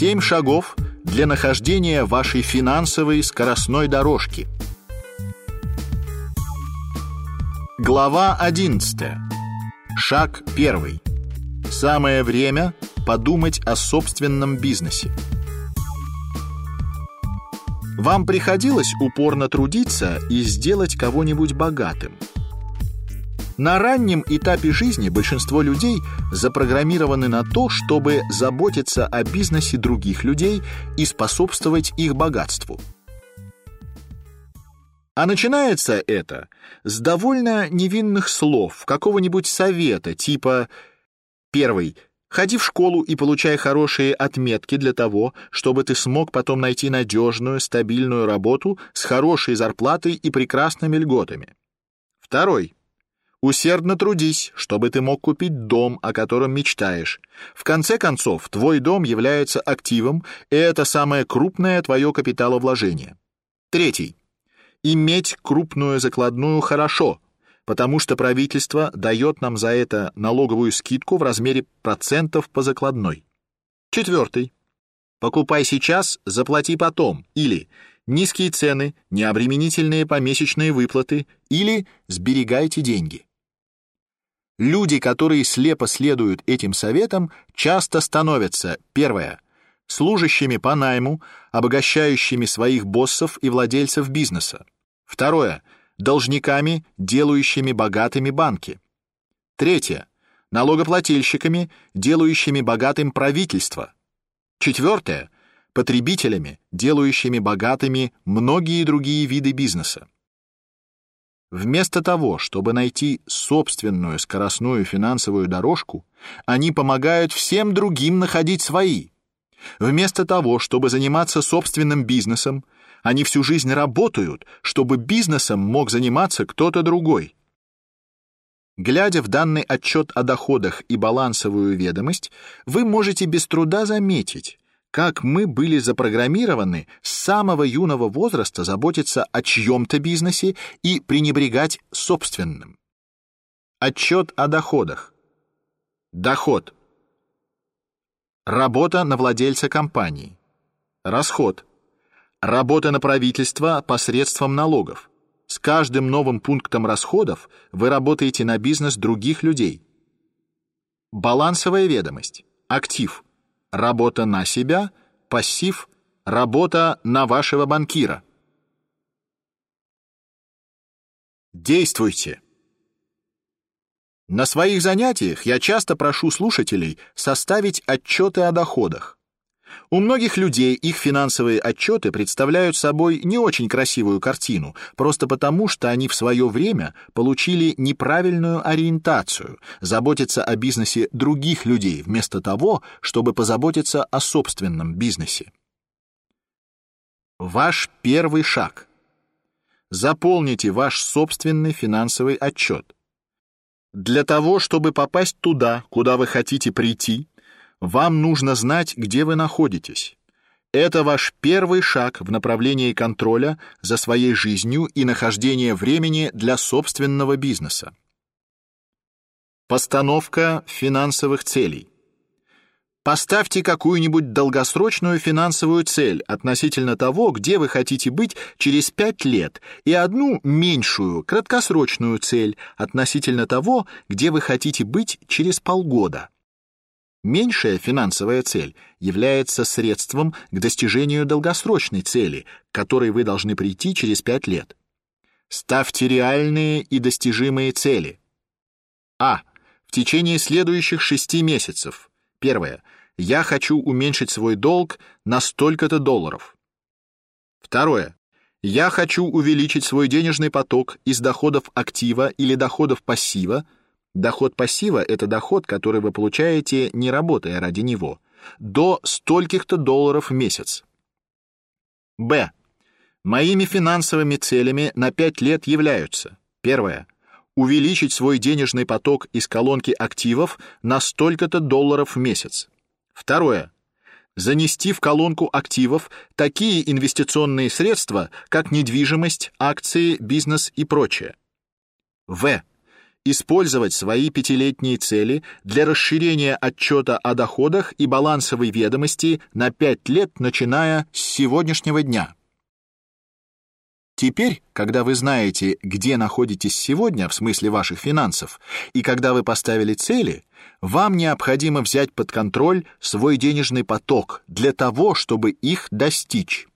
Семь шагов для нахождения вашей финансовой скоростной дорожки. Глава 11. Шаг 1. Самое время подумать о собственном бизнесе. Вам приходилось упорно трудиться и сделать кого-нибудь богатым? На раннем этапе жизни большинство людей запрограммированы на то, чтобы заботиться о бизнесе других людей и способствовать их богатству. А начинается это с довольно невинных слов, какого-нибудь совета, типа первый Ходи в школу и получай хорошие отметки для того, чтобы ты смог потом найти надежную, стабильную работу с хорошей зарплатой и прекрасными льготами. Второй. Усердно трудись, чтобы ты мог купить дом, о котором мечтаешь. В конце концов, твой дом является активом, и это самое крупное твое капиталовложение. Третий. Иметь крупную закладную хорошо, потому что правительство дает нам за это налоговую скидку в размере процентов по закладной. Четвертый. Покупай сейчас, заплати потом. Или низкие цены, необременительные помесячные выплаты. Или сберегайте деньги. Люди, которые слепо следуют этим советам, часто становятся, первое, служащими по найму, обогащающими своих боссов и владельцев бизнеса. Второе, должниками, делающими богатыми банки. Третье, налогоплательщиками, делающими богатым правительство. Четвертое, потребителями, делающими богатыми многие другие виды бизнеса. Вместо того, чтобы найти собственную скоростную финансовую дорожку, они помогают всем другим находить свои. Вместо того, чтобы заниматься собственным бизнесом, они всю жизнь работают, чтобы бизнесом мог заниматься кто-то другой. Глядя в данный отчет о доходах и балансовую ведомость, вы можете без труда заметить, как мы были запрограммированы с самого юного возраста заботиться о чьем-то бизнесе и пренебрегать собственным. Отчет о доходах. Доход. Работа на владельца компании. Расход. Работа на правительство посредством налогов. С каждым новым пунктом расходов вы работаете на бизнес других людей. Балансовая ведомость. Актив работа на себя, пассив — работа на вашего банкира. Действуйте. На своих занятиях я часто прошу слушателей составить отчеты о доходах. У многих людей их финансовые отчеты представляют собой не очень красивую картину, просто потому, что они в свое время получили неправильную ориентацию, заботиться о бизнесе других людей вместо того, чтобы позаботиться о собственном бизнесе. Ваш первый шаг. Заполните ваш собственный финансовый отчет. Для того, чтобы попасть туда, куда вы хотите прийти, вам нужно знать, где вы находитесь. Это ваш первый шаг в направлении контроля за своей жизнью и нахождения времени для собственного бизнеса. Постановка финансовых целей. Поставьте какую-нибудь долгосрочную финансовую цель относительно того, где вы хотите быть через пять лет, и одну меньшую, краткосрочную цель относительно того, где вы хотите быть через полгода. Меньшая финансовая цель является средством к достижению долгосрочной цели, к которой вы должны прийти через пять лет. Ставьте реальные и достижимые цели. А. В течение следующих шести месяцев. Первое. Я хочу уменьшить свой долг на столько-то долларов. Второе. Я хочу увеличить свой денежный поток из доходов актива или доходов пассива – Доход пассива — это доход, который вы получаете, не работая ради него, до стольких-то долларов в месяц. Б. Моими финансовыми целями на 5 лет являются. Первое. Увеличить свой денежный поток из колонки активов на столько-то долларов в месяц. Второе. Занести в колонку активов такие инвестиционные средства, как недвижимость, акции, бизнес и прочее. В использовать свои пятилетние цели для расширения отчета о доходах и балансовой ведомости на пять лет, начиная с сегодняшнего дня. Теперь, когда вы знаете, где находитесь сегодня в смысле ваших финансов, и когда вы поставили цели, вам необходимо взять под контроль свой денежный поток для того, чтобы их достичь.